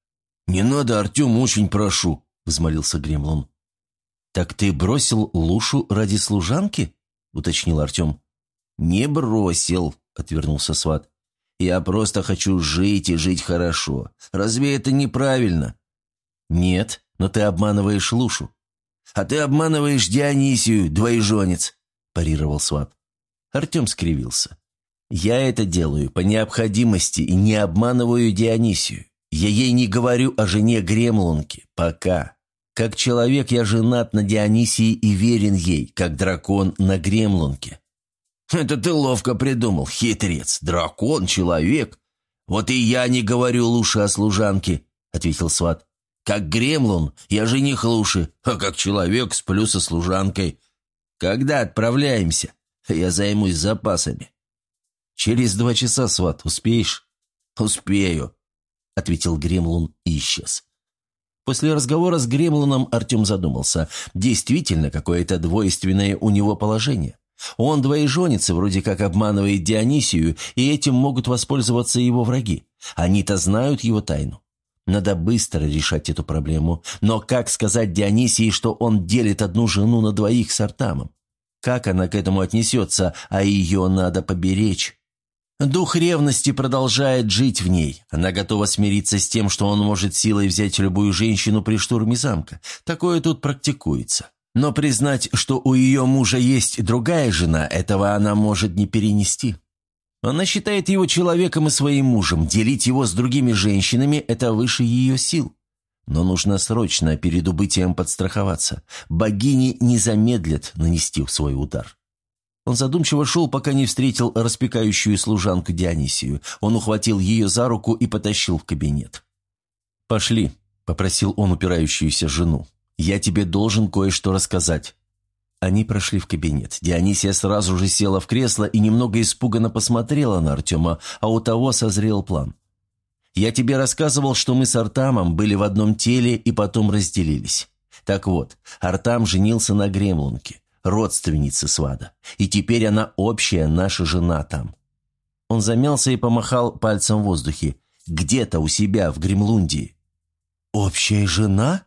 «Не надо, Артем, очень прошу», — взмолился Гремлон. «Так ты бросил Лушу ради служанки?» — уточнил Артем. «Не бросил», — отвернулся сват. Я просто хочу жить и жить хорошо. Разве это неправильно?» «Нет, но ты обманываешь Лушу». «А ты обманываешь Дионисию, двоеженец», – парировал Сват. Артем скривился. «Я это делаю по необходимости и не обманываю Дионисию. Я ей не говорю о жене Гремлунке. Пока. Как человек я женат на Дионисии и верен ей, как дракон на Гремлунке». «Это ты ловко придумал, хитрец. Дракон, человек. Вот и я не говорю лучше о служанке», — ответил сват. «Как Гремлун, я жених лучше, а как человек сплю со служанкой. Когда отправляемся?» Я займусь запасами». «Через два часа, сват, успеешь?» «Успею», — ответил Гремлун и исчез. После разговора с Гремлуном Артем задумался. Действительно, какое-то двойственное у него положение. Он двоеженец, вроде как обманывает Дионисию, и этим могут воспользоваться его враги. Они-то знают его тайну. Надо быстро решать эту проблему. Но как сказать Дионисии, что он делит одну жену на двоих с Артамом? Как она к этому отнесется, а ее надо поберечь? Дух ревности продолжает жить в ней. Она готова смириться с тем, что он может силой взять любую женщину при штурме замка. Такое тут практикуется. Но признать, что у ее мужа есть другая жена, этого она может не перенести. Она считает его человеком и своим мужем. Делить его с другими женщинами – это выше ее сил. Но нужно срочно перед убытием подстраховаться. Богини не замедлят нанести свой удар. Он задумчиво шел, пока не встретил распекающую служанку Дионисию. Он ухватил ее за руку и потащил в кабинет. «Пошли», — попросил он упирающуюся жену. «Я тебе должен кое-что рассказать». Они прошли в кабинет. Дионисия сразу же села в кресло и немного испуганно посмотрела на Артема, а у того созрел план. Я тебе рассказывал, что мы с Артамом были в одном теле и потом разделились. Так вот, Артам женился на Гремлунке, родственнице Свада, и теперь она общая наша жена там». Он замялся и помахал пальцем в воздухе. «Где-то у себя, в Гремлундии». «Общая жена?»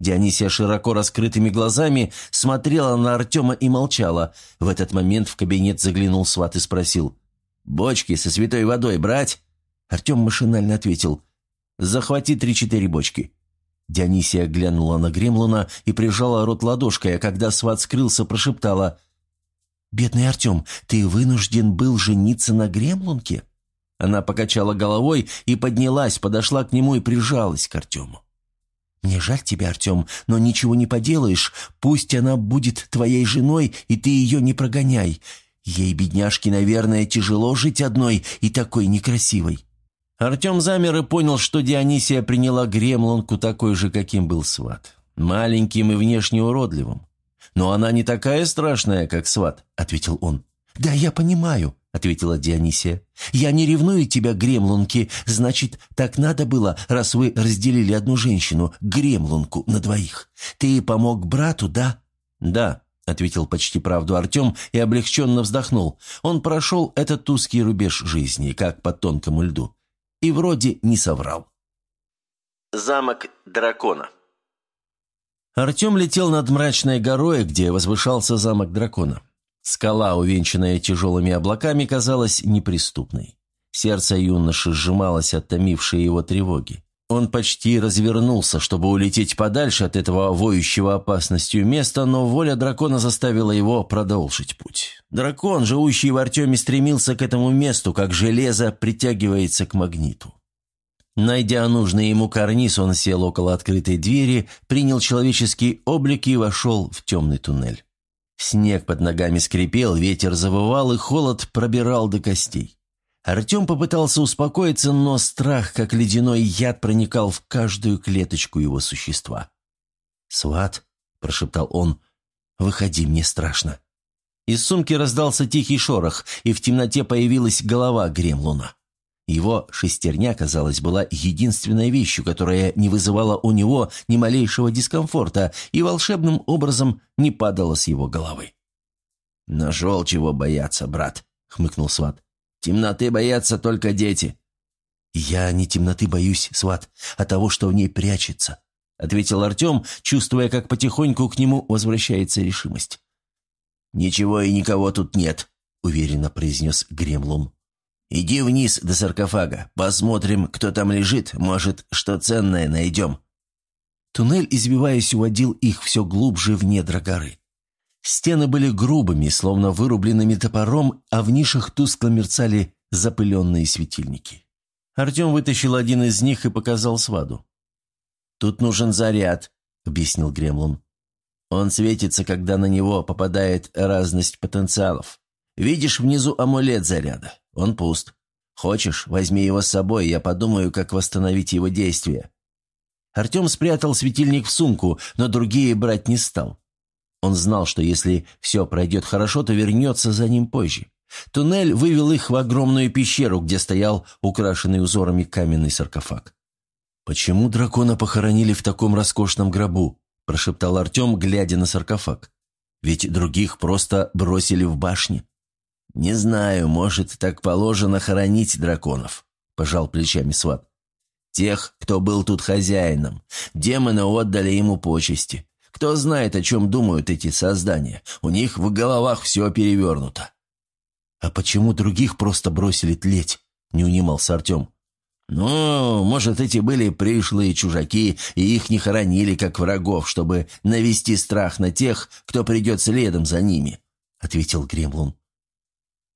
Дионисия широко раскрытыми глазами смотрела на Артема и молчала. В этот момент в кабинет заглянул сват и спросил. «Бочки со святой водой брать?» Артем машинально ответил «Захвати три-четыре бочки». Дионисия глянула на Гремлуна и прижала рот ладошкой, а когда сват скрылся, прошептала «Бедный Артем, ты вынужден был жениться на Гремлунке?» Она покачала головой и поднялась, подошла к нему и прижалась к Артему. «Мне жаль тебя, Артем, но ничего не поделаешь. Пусть она будет твоей женой, и ты ее не прогоняй. Ей, бедняжке, наверное, тяжело жить одной и такой некрасивой». Артем замер и понял, что Дионисия приняла гремлонку такой же, каким был сват. Маленьким и внешне уродливым. «Но она не такая страшная, как сват», — ответил он. «Да, я понимаю», — ответила Дионисия. «Я не ревную тебя, гремлунки. Значит, так надо было, раз вы разделили одну женщину, гремлунку, на двоих. Ты помог брату, да?» «Да», — ответил почти правду Артем и облегченно вздохнул. Он прошел этот узкий рубеж жизни, как по тонкому льду и вроде не соврал. Замок дракона Артем летел над мрачной горой, где возвышался замок дракона. Скала, увенчанная тяжелыми облаками, казалась неприступной. Сердце юноши сжималось от томившей его тревоги. Он почти развернулся, чтобы улететь подальше от этого воющего опасностью места, но воля дракона заставила его продолжить путь. Дракон, живущий в Артеме, стремился к этому месту, как железо притягивается к магниту. Найдя нужный ему карниз, он сел около открытой двери, принял человеческий облик и вошел в темный туннель. Снег под ногами скрипел, ветер завывал, и холод пробирал до костей. Артем попытался успокоиться, но страх, как ледяной яд, проникал в каждую клеточку его существа. «Сват», — прошептал он, — «выходи, мне страшно». Из сумки раздался тихий шорох, и в темноте появилась голова Гремлуна. Его шестерня, казалось, была единственной вещью, которая не вызывала у него ни малейшего дискомфорта и волшебным образом не падала с его головы. «Нашел чего бояться, брат», — хмыкнул сват. Темноты боятся только дети». «Я не темноты боюсь, сват, а того, что в ней прячется», — ответил Артем, чувствуя, как потихоньку к нему возвращается решимость. «Ничего и никого тут нет», — уверенно произнес Гремлун. «Иди вниз до саркофага, посмотрим, кто там лежит, может, что ценное найдем». Туннель, извиваясь, уводил их все глубже в недра горы. Стены были грубыми, словно вырубленными топором, а в нишах тускло мерцали запыленные светильники. Артем вытащил один из них и показал сваду. «Тут нужен заряд», — объяснил Гремлун. «Он светится, когда на него попадает разность потенциалов. Видишь внизу амулет заряда? Он пуст. Хочешь, возьми его с собой, я подумаю, как восстановить его действие». Артем спрятал светильник в сумку, но другие брать не стал. Он знал, что если все пройдет хорошо, то вернется за ним позже. Туннель вывел их в огромную пещеру, где стоял украшенный узорами каменный саркофаг. «Почему дракона похоронили в таком роскошном гробу?» – прошептал Артем, глядя на саркофаг. «Ведь других просто бросили в башне». «Не знаю, может, так положено хоронить драконов», – пожал плечами сват. «Тех, кто был тут хозяином. Демоны отдали ему почести. Кто знает, о чем думают эти создания. У них в головах все перевернуто». «А почему других просто бросили тлеть?» – не унимался Артем. «Ну, может, эти были пришлые чужаки, и их не хоронили как врагов, чтобы навести страх на тех, кто придет следом за ними», — ответил Гремлун.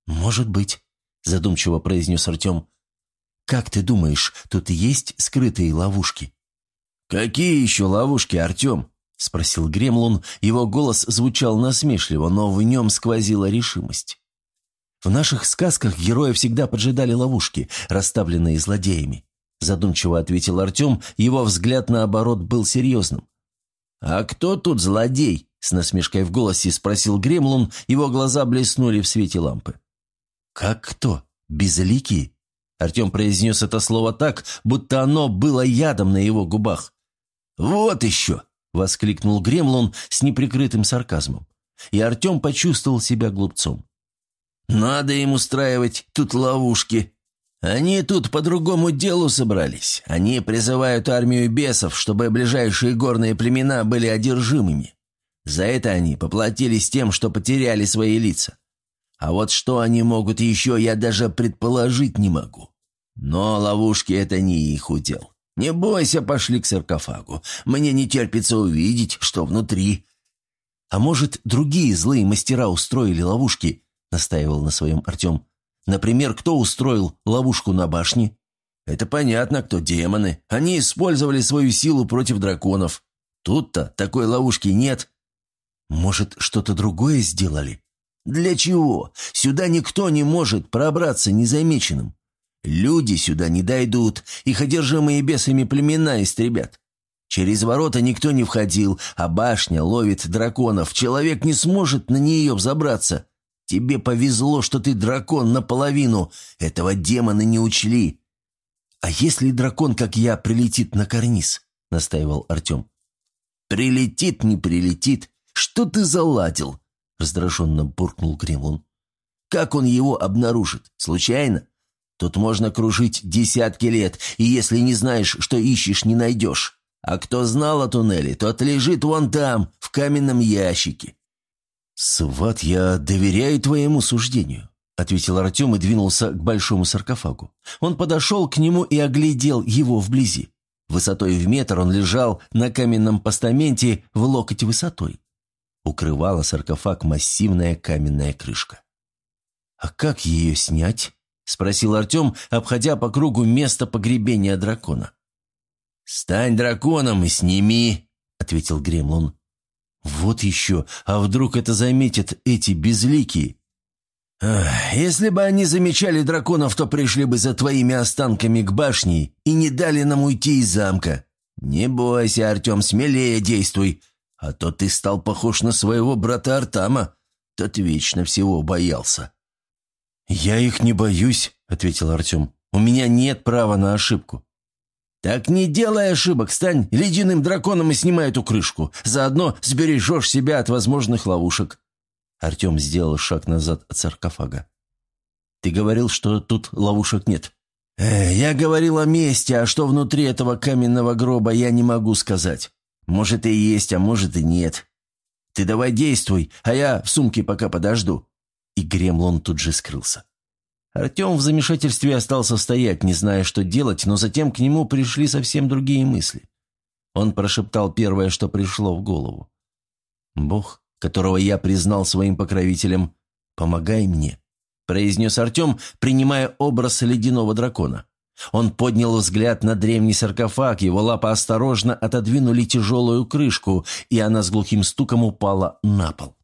«Может быть», — задумчиво произнес Артем. «Как ты думаешь, тут есть скрытые ловушки?» «Какие еще ловушки, Артем?» — спросил Гремлун. Его голос звучал насмешливо, но в нем сквозила решимость. «В наших сказках герои всегда поджидали ловушки, расставленные злодеями», — задумчиво ответил Артем. Его взгляд, наоборот, был серьезным. «А кто тут злодей?» — с насмешкой в голосе спросил Гремлун. Его глаза блеснули в свете лампы. «Как кто? Безликий?» Артем произнес это слово так, будто оно было ядом на его губах. «Вот еще!» — воскликнул Гремлун с неприкрытым сарказмом. И Артем почувствовал себя глупцом. «Надо им устраивать тут ловушки. Они тут по другому делу собрались. Они призывают армию бесов, чтобы ближайшие горные племена были одержимыми. За это они поплатились тем, что потеряли свои лица. А вот что они могут еще, я даже предположить не могу. Но ловушки — это не их удел. Не бойся, пошли к саркофагу. Мне не терпится увидеть, что внутри. А может, другие злые мастера устроили ловушки, настаивал на своем Артем. Например, кто устроил ловушку на башне? Это понятно, кто демоны. Они использовали свою силу против драконов. Тут-то такой ловушки нет. Может, что-то другое сделали? Для чего? Сюда никто не может пробраться незамеченным. Люди сюда не дойдут, их одержимые бесами племена истребят. Через ворота никто не входил, а башня ловит драконов. Человек не сможет на нее взобраться. Тебе повезло, что ты дракон наполовину. Этого демоны не учли. А если дракон, как я, прилетит на карниз? Настаивал Артем. Прилетит, не прилетит. Что ты заладил? — раздраженно буркнул Кремлун. «Как он его обнаружит? Случайно? Тут можно кружить десятки лет, и если не знаешь, что ищешь, не найдешь. А кто знал о туннеле, тот лежит вон там, в каменном ящике». «Сват, я доверяю твоему суждению», — ответил Артем и двинулся к большому саркофагу. Он подошел к нему и оглядел его вблизи. Высотой в метр он лежал на каменном постаменте в локоть высотой укрывала саркофаг массивная каменная крышка. «А как ее снять?» — спросил Артем, обходя по кругу место погребения дракона. «Стань драконом и сними», — ответил Гремлун. «Вот еще, а вдруг это заметят эти безликие?» «Если бы они замечали драконов, то пришли бы за твоими останками к башне и не дали нам уйти из замка. Не бойся, Артем, смелее действуй. А то ты стал похож на своего брата Артама. Тот вечно всего боялся». «Я их не боюсь», — ответил Артем. «У меня нет права на ошибку». «Так не делай ошибок, стань ледяным драконом и снимай эту крышку. Заодно сбережешь себя от возможных ловушек». Артем сделал шаг назад от саркофага. «Ты говорил, что тут ловушек нет». «Э, «Я говорил о месте, а что внутри этого каменного гроба, я не могу сказать. Может и есть, а может и нет. Ты давай действуй, а я в сумке пока подожду». И Гремлон тут же скрылся. Артем в замешательстве остался стоять, не зная, что делать, но затем к нему пришли совсем другие мысли. Он прошептал первое, что пришло в голову. «Бог, которого я признал своим покровителем. Помогай мне», – произнес Артем, принимая образ ледяного дракона. Он поднял взгляд на древний саркофаг, его лапы осторожно отодвинули тяжелую крышку, и она с глухим стуком упала на пол.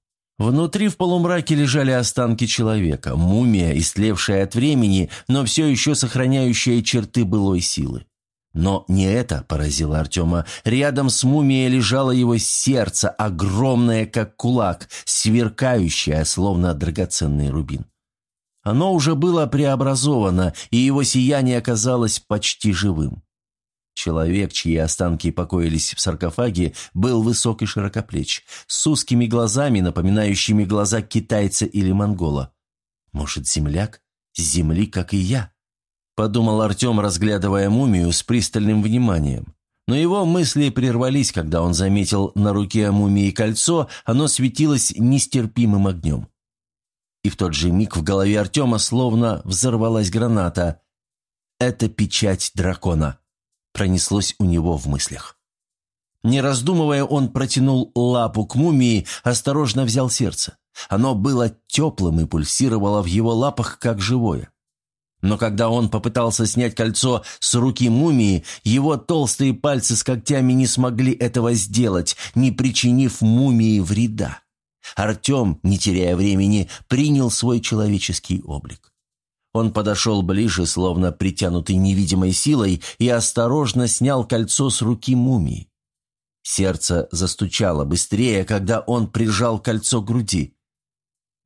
Внутри в полумраке лежали останки человека, мумия, истлевшая от времени, но все еще сохраняющая черты былой силы. Но не это поразило Артема. Рядом с мумией лежало его сердце, огромное, как кулак, сверкающее, словно драгоценный рубин. Оно уже было преобразовано, и его сияние оказалось почти живым. Человек, чьи останки покоились в саркофаге, был высок и широкоплеч, с узкими глазами, напоминающими глаза китайца или монгола. Может, земляк? С земли, как и я? Подумал Артем, разглядывая мумию с пристальным вниманием. Но его мысли прервались, когда он заметил на руке мумии кольцо, оно светилось нестерпимым огнем. И в тот же миг в голове Артема словно взорвалась граната. «Это печать дракона», пронеслось у него в мыслях. Не раздумывая, он протянул лапу к мумии, осторожно взял сердце. Оно было теплым и пульсировало в его лапах, как живое. Но когда он попытался снять кольцо с руки мумии, его толстые пальцы с когтями не смогли этого сделать, не причинив мумии вреда. Артем, не теряя времени, принял свой человеческий облик. Он подошел ближе, словно притянутый невидимой силой, и осторожно снял кольцо с руки мумии. Сердце застучало быстрее, когда он прижал кольцо к груди.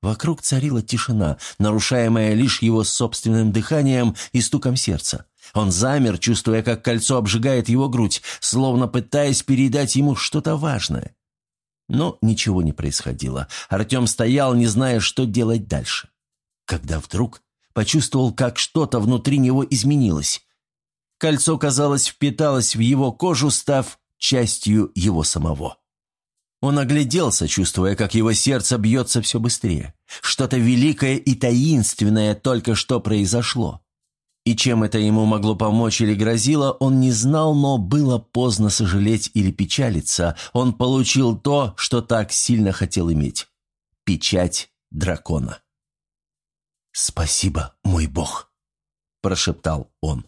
Вокруг царила тишина, нарушаемая лишь его собственным дыханием и стуком сердца. Он замер, чувствуя, как кольцо обжигает его грудь, словно пытаясь передать ему что-то важное. Но ничего не происходило. Артем стоял, не зная, что делать дальше. Когда вдруг почувствовал, как что-то внутри него изменилось. Кольцо, казалось, впиталось в его кожу, став частью его самого. Он огляделся, чувствуя, как его сердце бьется все быстрее. Что-то великое и таинственное только что произошло. И чем это ему могло помочь или грозило, он не знал, но было поздно сожалеть или печалиться. Он получил то, что так сильно хотел иметь. Печать дракона. «Спасибо, мой бог», – прошептал он.